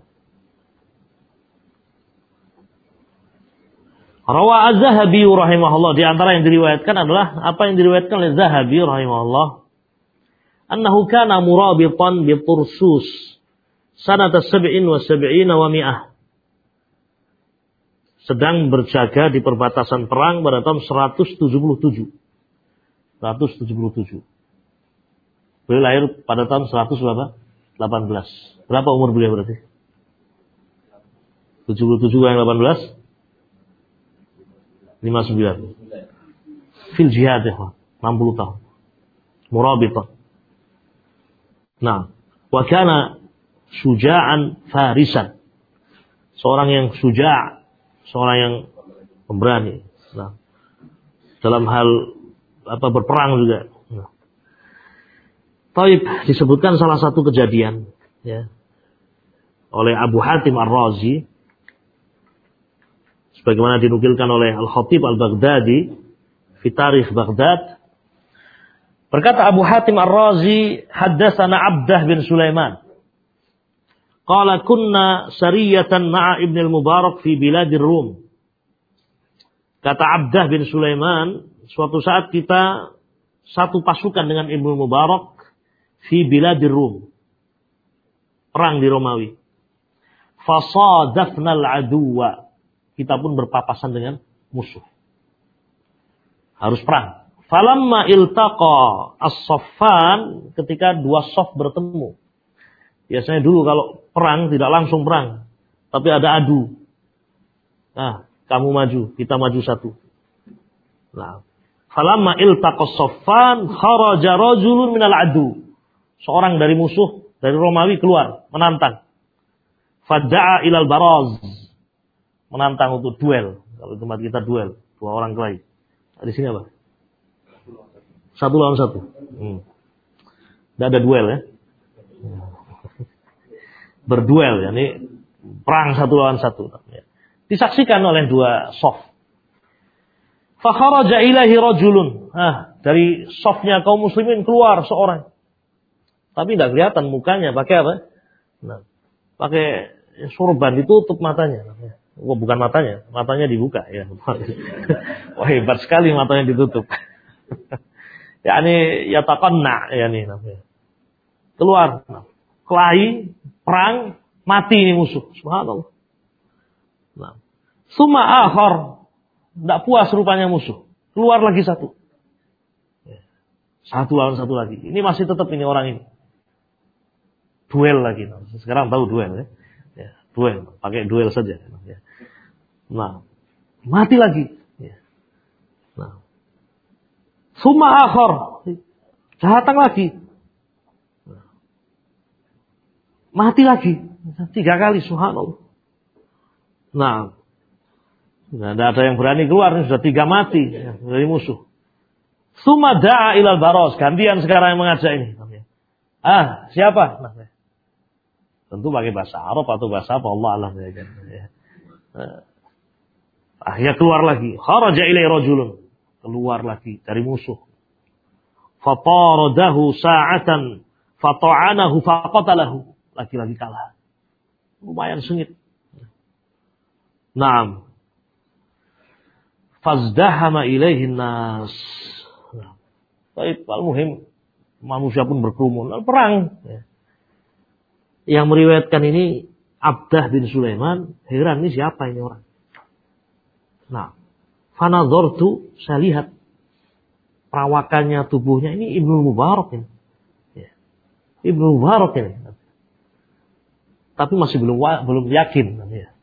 Rawa Az-Zahabi rahimahullah di antara yang diriwayatkan adalah apa yang diriwayatkan oleh Zahabi rahimahullah. Annahu kana murabitan bi Tursus sanata sab'in wa sab'ina wa mi'ah. Sedang berjaga di perbatasan perang pada tahun 177. 177. Beliau lahir pada tahun 100 berapa? 18. Berapa umur beliau berarti? 77 yang 18? 59. Fil jihad ya, 60 tahun. Murabitah. Nah, wa kana suja'an farisan. Seorang yang suja', seorang yang pemberani. Nah, dalam hal apa berperang juga. Nah. Taib disebutkan salah satu kejadian ya oleh Abu Hatim Ar-Razi sebagaimana dinukilkan oleh Al-Khatib Al-Baghdadi fi tarikh Baghdad berkata Abu Hatim Ar-Razi haddatsana Abdah bin Sulaiman qala kunna sariyatan ma'a Ibn al-Mubarak fi biladir Rum kata Abdah bin Sulaiman suatu saat kita satu pasukan dengan Ibnu Mubarak fi biladir Rum. Perang di Romawi. Fasadafnal aduwa. Kita pun berpapasan dengan musuh. Harus perang. Falamma iltaqa as-saffan ketika dua soft bertemu. Biasanya dulu kalau perang tidak langsung perang, tapi ada adu. Nah, kamu maju, kita maju satu. Nah, falamma iltaqa saffan kharaja rajulun minal adu. Seorang dari musuh dari Romawi keluar menantang. Fada'a ilal baraz. Menantang untuk duel. Kalau tempat kita duel, dua orang kelahi. Di sini apa? Satu lawan satu. Hmm. Tidak ada duel ya. Berduel ya. Ini perang satu lawan satu. Disaksikan oleh dua soft. Fakharaja ilahi rajulun. Nah, dari softnya kaum muslimin keluar seorang. Tapi tidak kelihatan mukanya. Pakai apa? Nah, pakai surban ditutup matanya. Oh, bukan matanya, matanya dibuka ya. Wah hebat sekali matanya ditutup. ya ini ya takonna ya nih namanya. Keluar, kelahi, perang, mati ini musuh. Subhanallah. Nah. Suma akhor. Tidak puas rupanya musuh. Keluar lagi satu. Ya. Satu lawan satu lagi. Ini masih tetap ini orang ini. Duel lagi. Sekarang tahu duel ya. Ya duel. Pakai duel saja. Ya. Nah. Mati lagi. Ya. Nah. Suma akhor. Datang lagi. Nah. Mati lagi. Tiga kali. Subhanallah. Nah, Nah, tidak ada yang berani keluar, sudah tiga mati ya, dari musuh. Suma da'a ilal baros. Gantian sekarang yang mengajak ini. Ah, siapa? Nah, ya. Tentu pakai bahasa Arab atau bahasa apa Allah Allah. Ya, ya. Akhirnya keluar lagi. Kharaja ilai rajulun. Keluar lagi dari musuh. Fataradahu sa'atan. Fata'anahu faqatalahu. Lagi-lagi kalah. Lumayan sengit. Nah, fazdahama ilaihi nas. Baik, al-muhim manusia pun berkerumun. Perang. Ya. Yang meriwayatkan ini Abdah bin Sulaiman. Heran ini siapa ini orang? Nah, fanadhortu saya lihat perawakannya tubuhnya ini Ibnu Mubarak ini. Ya. Ibnu Mubarak ini. Tapi masih belum belum yakin. Ya.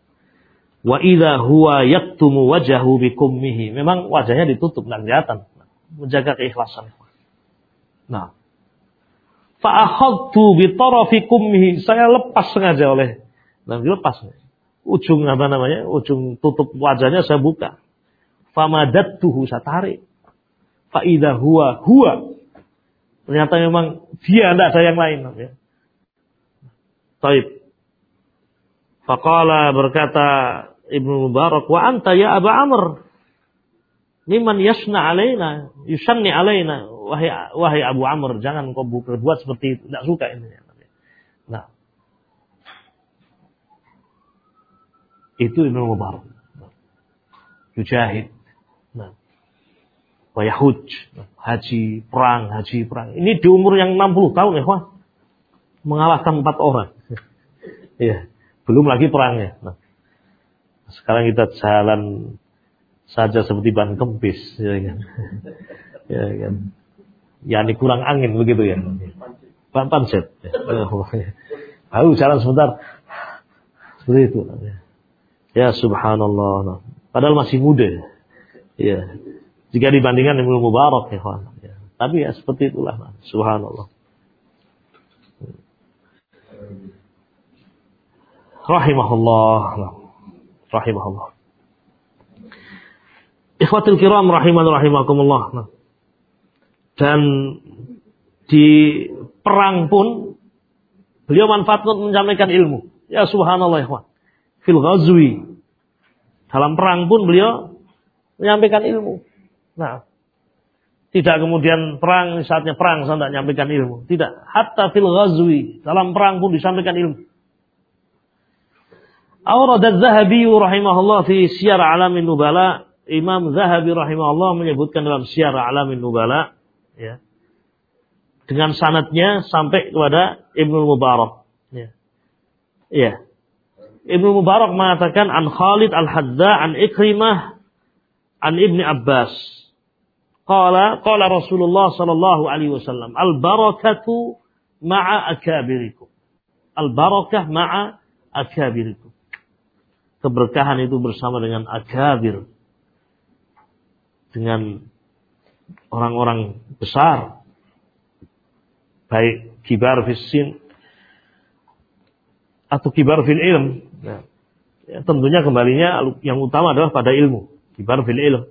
Wa idza huwa yaktumu wajahu bikummihi. Memang wajahnya ditutup, enggak kelihatan. Menjaga keikhlasan. Nah. Fa akhadtu bi tarafi. Saya lepas sengaja oleh nah dilepas. Ujung apa namanya? Ujung tutup wajahnya saya buka. Famadattuhu saya tarik. Fa idza huwa huwa. Ternyata memang dia tidak ada yang lain. Ya. Taib. Faqala berkata Ibnu Mubarak, "Wa anta ya Abu Amr, Niman yasna alaina, yusanni alaina." Wahai wahai Abu Amr, jangan kau berbuat seperti itu. Tidak suka ini. Nah. Itu Ibnu Mubarak. Yujahid. Nah. Wa yahuj. Haji perang, haji perang. Ini di umur yang 60 tahun ya, Wah. Mengalahkan empat orang. Iya. Belum lagi perangnya. Nah, sekarang kita jalan saja seperti ban kempis, ya kan? ya kan? Ya ini kurang angin begitu ya. Ban panset. Lalu jalan sebentar. Seperti itu. Ya subhanallah. Nah, padahal masih muda. Ya. Jika dibandingkan dengan Mubarak ya, ya. Tapi ya seperti itulah. Nah, subhanallah. rahimahullah rahimahullah ikhwatul kiram rahiman rahimakumullah dan di perang pun beliau manfaatkan menyampaikan ilmu. Ya subhanallah ikhwan. Fil ghazwi. Dalam perang pun beliau menyampaikan ilmu. Nah tidak kemudian perang saatnya perang saya tidak menyampaikan ilmu. Tidak. Hatta fil ghazwi. Dalam perang pun disampaikan ilmu. Awrad zahabi rahimahullah fi Syiar Alamin Nubala. Imam Zahabi rahimahullah menyebutkan dalam Syiar Alamin Nubala ya. Dengan sanatnya sampai kepada Ibnu Mubarak. Ya. ya. Ibnu Mubarak mengatakan an Khalid al-Hadza an Ikrimah an Ibni Abbas. Qala qala Rasulullah sallallahu alaihi wasallam al barakatu ma'a akabirikum. Al barakah ma'a akabirikum. Keberkahan itu bersama dengan akabir. Dengan orang-orang besar. Baik kibar fisin atau kibar fil ilm. Ya. ya, tentunya kembalinya yang utama adalah pada ilmu. Kibar fil ilm.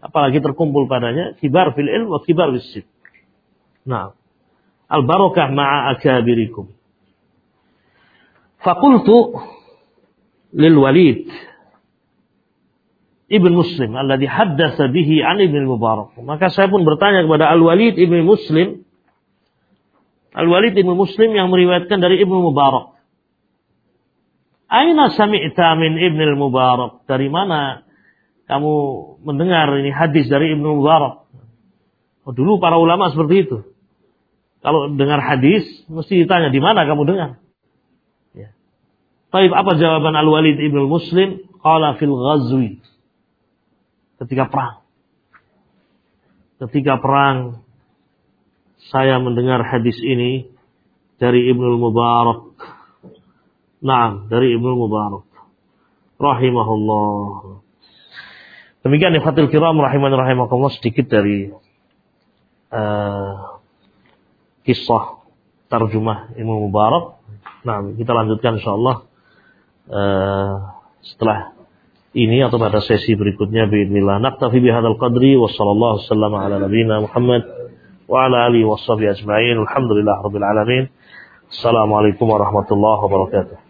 Apalagi terkumpul padanya kibar fil ilm wa kibar fil Nah, al barakah ma'a akabirikum. Fakultu lil Walid Ibn Muslim alladhi haddasa bihi an Ibn Mubarak. Maka saya pun bertanya kepada Al Walid Ibn Muslim Al Walid Ibn Muslim yang meriwayatkan dari Ibn Mubarak. Aina sami'ta min Ibn Mubarak? Dari mana kamu mendengar ini hadis dari Ibn Mubarak? Oh, dulu para ulama seperti itu. Kalau dengar hadis, mesti ditanya, di mana kamu dengar? Ya. Tapi apa jawaban Al-Walid Ibn Muslim? Qala fil ghazwi. Ketika perang. Ketika perang, saya mendengar hadis ini dari Ibnu Mubarak Nah, dari Ibnu Mubarak. Rahimahullah. Demikian Fatil Kiram rahiman rahimakumullah sedikit dari uh, kisah tarjumah Ibnu Mubarak. Nah, kita lanjutkan insyaallah uh, setelah ini atau pada sesi berikutnya bismillah. Naktafi bihadzal qadri wa sallallahu wasallam ala nabiyyina Muhammad wa ala alihi washabihi ajma'in. Alhamdulillah rabbil alamin. Assalamualaikum warahmatullahi wabarakatuh.